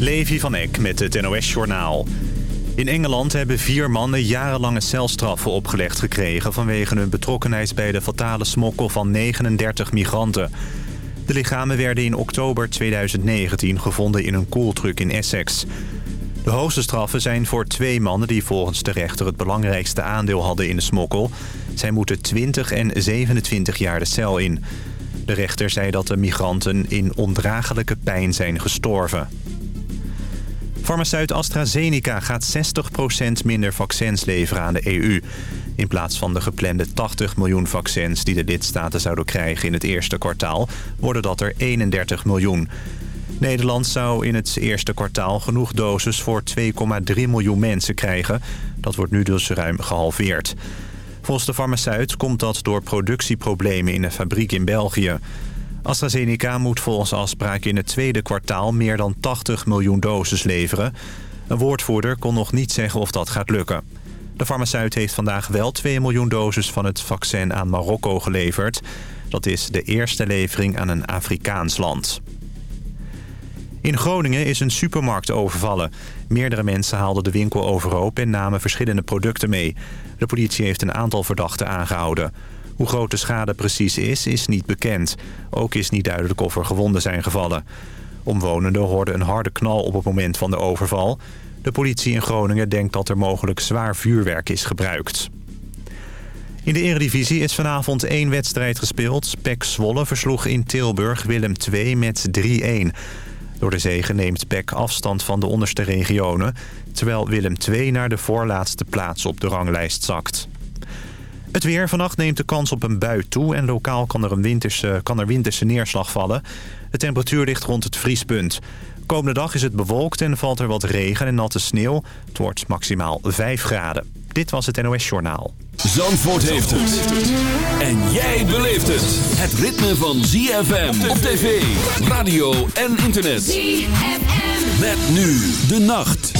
Levi van Eck met het NOS-journaal. In Engeland hebben vier mannen jarenlange celstraffen opgelegd gekregen... vanwege hun betrokkenheid bij de fatale smokkel van 39 migranten. De lichamen werden in oktober 2019 gevonden in een koeltruck in Essex. De hoogste straffen zijn voor twee mannen die volgens de rechter... het belangrijkste aandeel hadden in de smokkel. Zij moeten 20 en 27 jaar de cel in... De rechter zei dat de migranten in ondraaglijke pijn zijn gestorven. Farmaceut AstraZeneca gaat 60% minder vaccins leveren aan de EU. In plaats van de geplande 80 miljoen vaccins die de lidstaten zouden krijgen in het eerste kwartaal... worden dat er 31 miljoen. Nederland zou in het eerste kwartaal genoeg doses voor 2,3 miljoen mensen krijgen. Dat wordt nu dus ruim gehalveerd. Volgens de farmaceut komt dat door productieproblemen in een fabriek in België. AstraZeneca moet volgens afspraak in het tweede kwartaal meer dan 80 miljoen doses leveren. Een woordvoerder kon nog niet zeggen of dat gaat lukken. De farmaceut heeft vandaag wel 2 miljoen doses van het vaccin aan Marokko geleverd. Dat is de eerste levering aan een Afrikaans land. In Groningen is een supermarkt overvallen. Meerdere mensen haalden de winkel overhoop en namen verschillende producten mee. De politie heeft een aantal verdachten aangehouden. Hoe groot de schade precies is, is niet bekend. Ook is niet duidelijk of er gewonden zijn gevallen. Omwonenden hoorden een harde knal op het moment van de overval. De politie in Groningen denkt dat er mogelijk zwaar vuurwerk is gebruikt. In de eredivisie is vanavond één wedstrijd gespeeld. PEC Zwolle versloeg in Tilburg Willem II met 3-1. Door de zegen neemt PEC afstand van de onderste regionen... terwijl Willem II naar de voorlaatste plaats op de ranglijst zakt. Het weer. Vannacht neemt de kans op een bui toe... en lokaal kan er, een winterse, kan er winterse neerslag vallen. De temperatuur ligt rond het vriespunt. Komende dag is het bewolkt en valt er wat regen en natte sneeuw. Het wordt maximaal 5 graden. Dit was het NOS Journaal. Zandvoort heeft het. En jij beleeft het. Het ritme van ZFM op tv, radio en internet. ZFM. Met nu de nacht.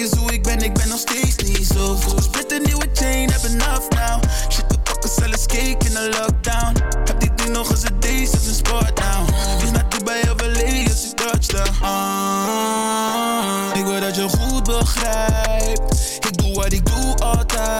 Eens hoe ik ben, ik ben nog steeds niet zo goed. Split een nieuwe chain, have enough now. Shit, we pakken zelfs cake in de lockdown. Heb die ding nog eens een deze als een sport now. Dus naar Dubai of LA als ik touchdown. Ah, ik wil dat je goed begrijpt. Ik doe wat ik doe altijd.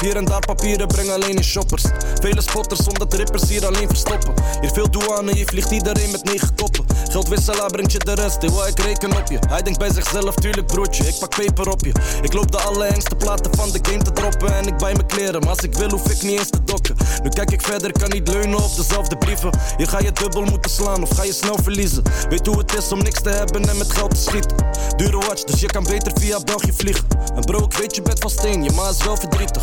Hier en daar papieren, breng alleen in shoppers. Vele spotters, omdat rippers hier alleen verstoppen. Hier veel douane, hier vliegt iedereen met negen koppen. Geldwisselaar brengt je de rest, heel ik reken op je. Hij denkt bij zichzelf, tuurlijk broertje, ik pak peper op je. Ik loop de allerengste platen van de game te droppen en ik bij mijn kleren. Maar als ik wil, hoef ik niet eens te dokken. Nu kijk ik verder, kan niet leunen op dezelfde brieven. Hier ga je dubbel moeten slaan of ga je snel verliezen. Weet hoe het is om niks te hebben en met geld te schieten. Dure watch, dus je kan beter via België vliegen. En bro, ik weet je bent van steen, je ma is wel verdrietig.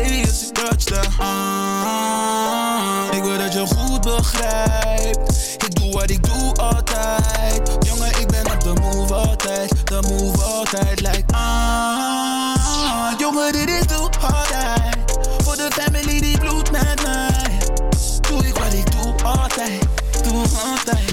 als ik touchdown. Ah, ik wil dat je goed begrijpt. Ik doe wat ik doe altijd. Jongen, ik ben op de move altijd. De move altijd, like ah. Jongen, dit is doe altijd. Voor de family die bloed met mij. Doe ik wat ik doe altijd. Doe altijd,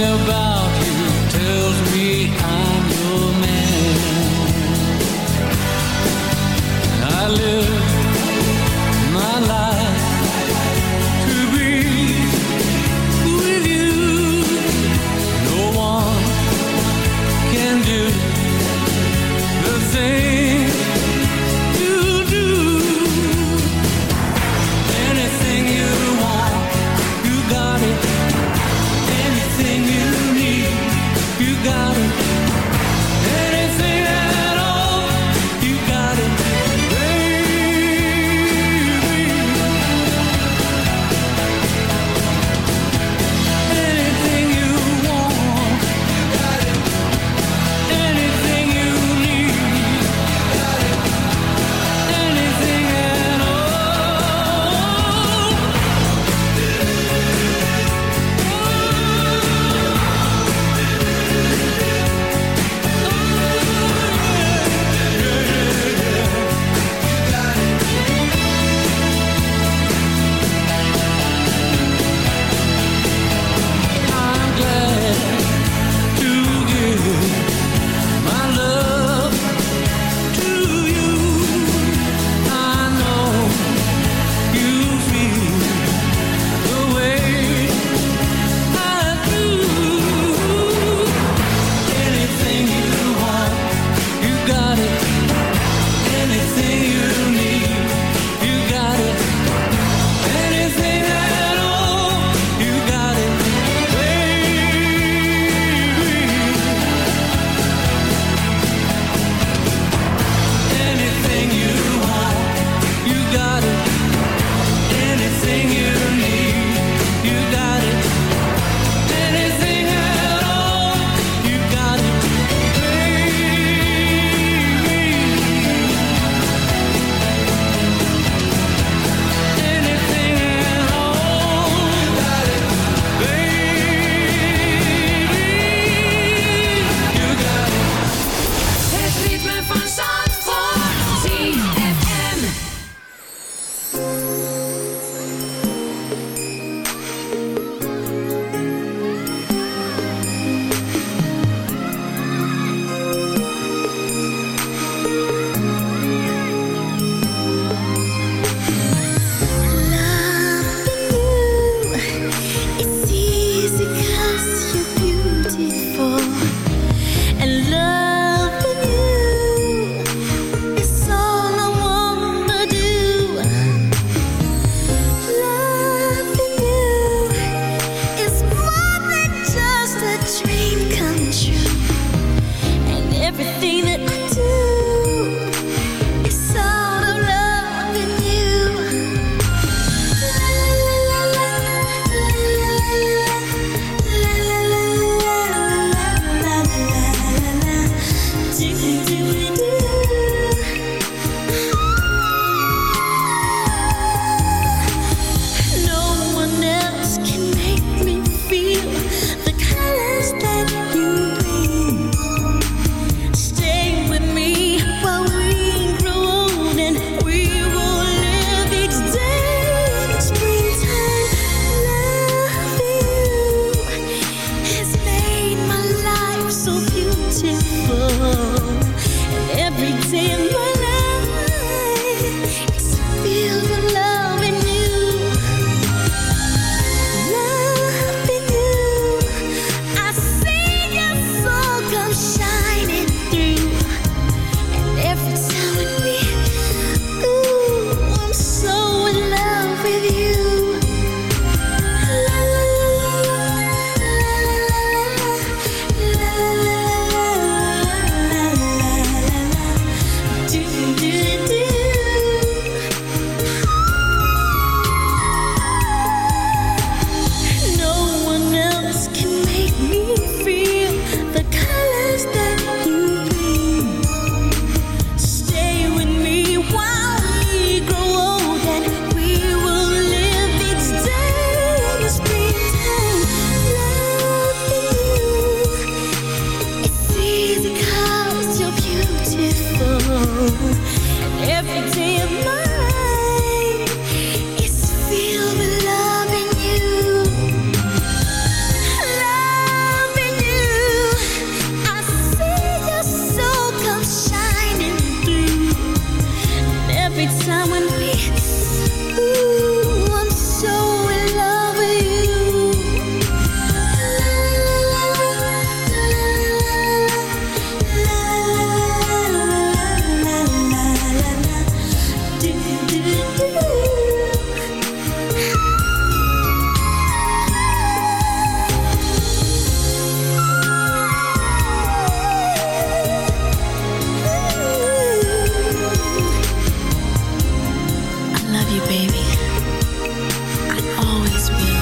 about sweet.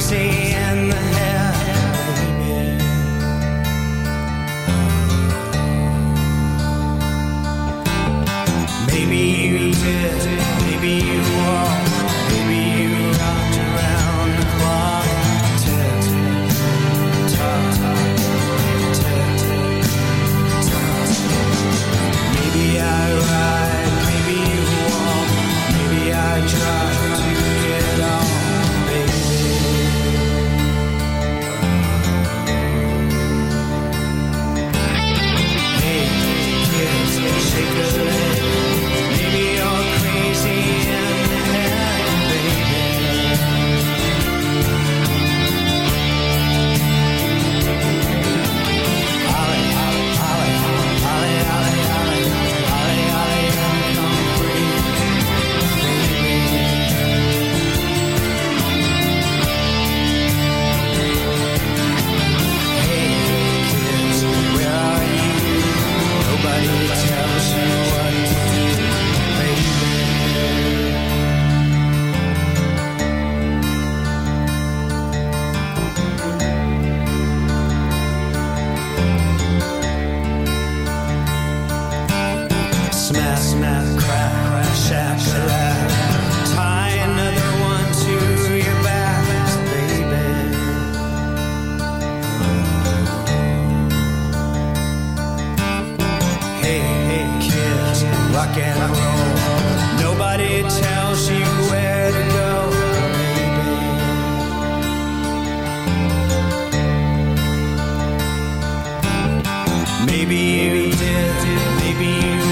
See. Maybe you did, maybe you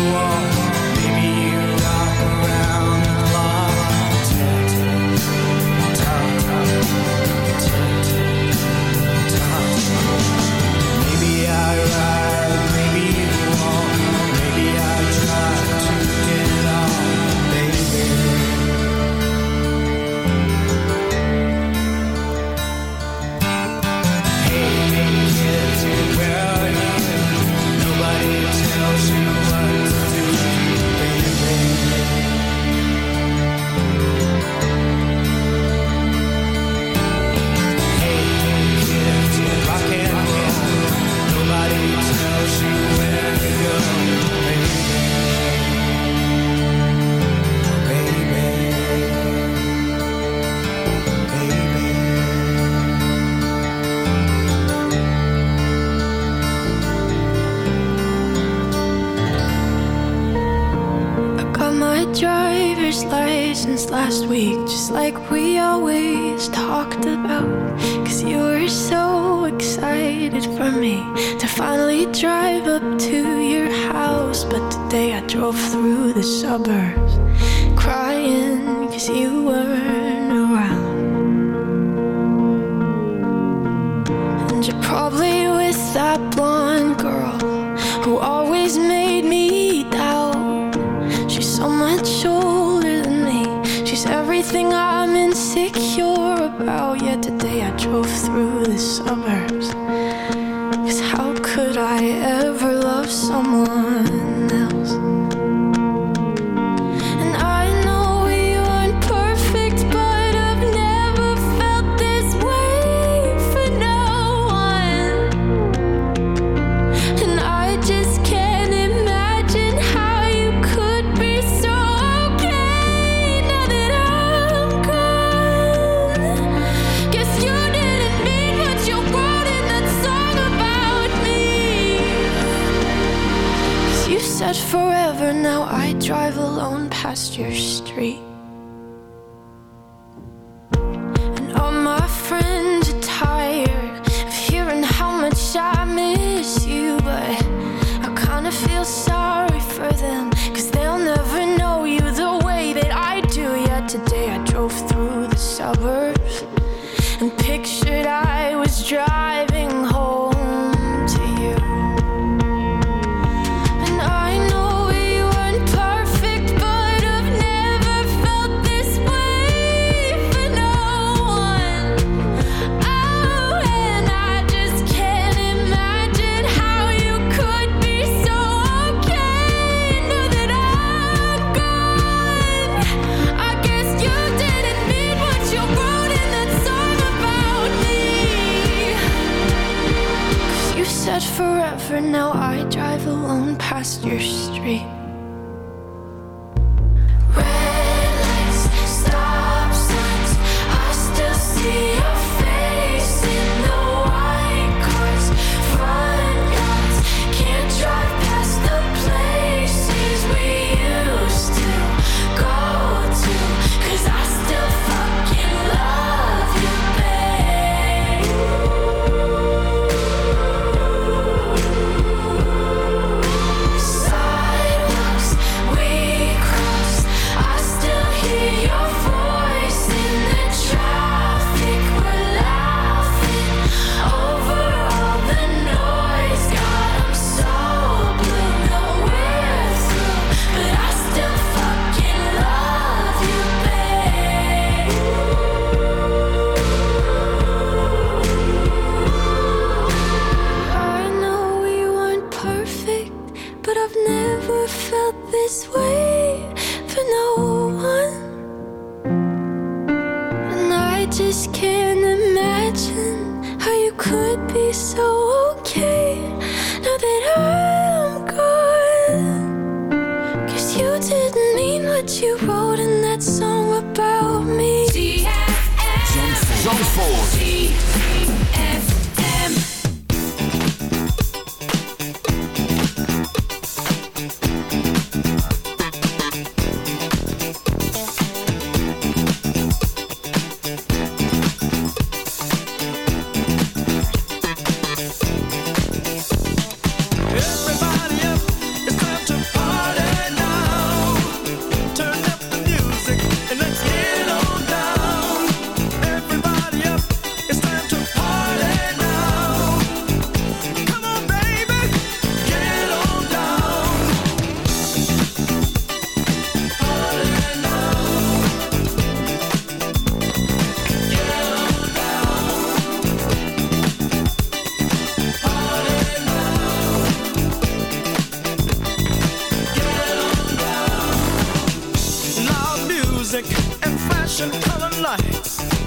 music and flashing color lights.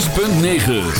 106.9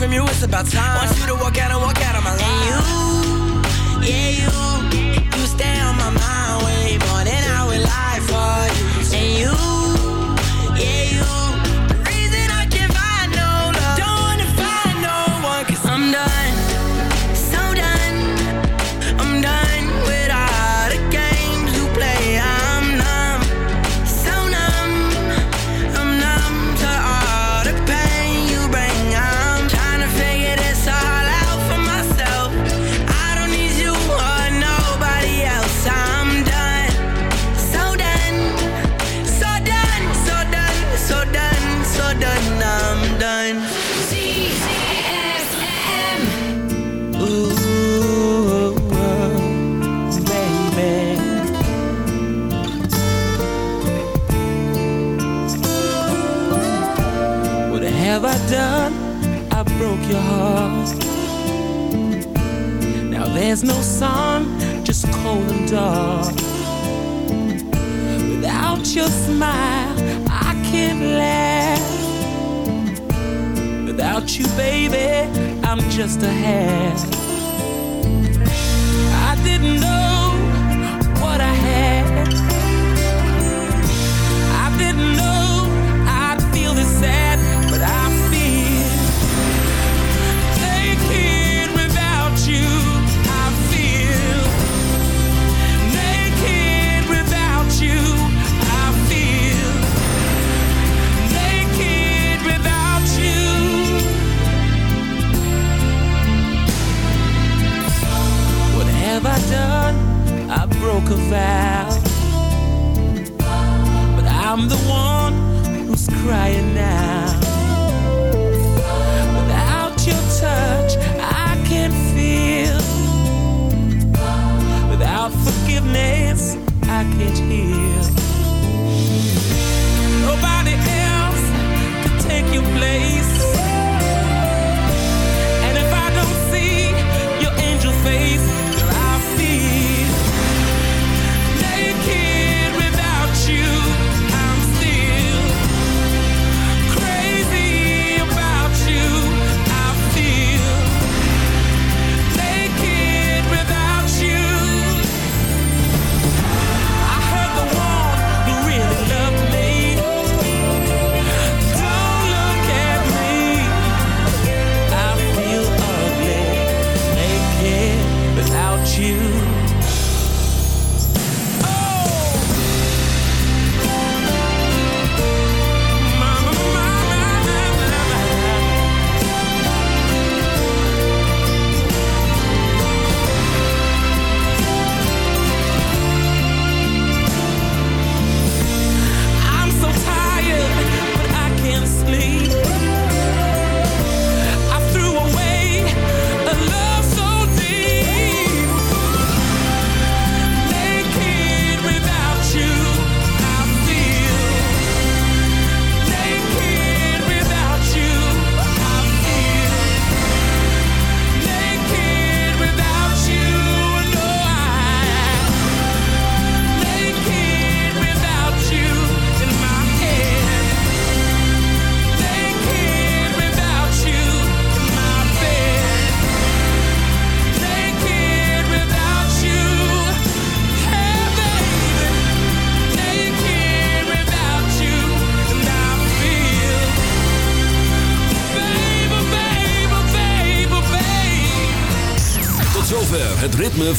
from you, it's about time. Want you to walk out and walk out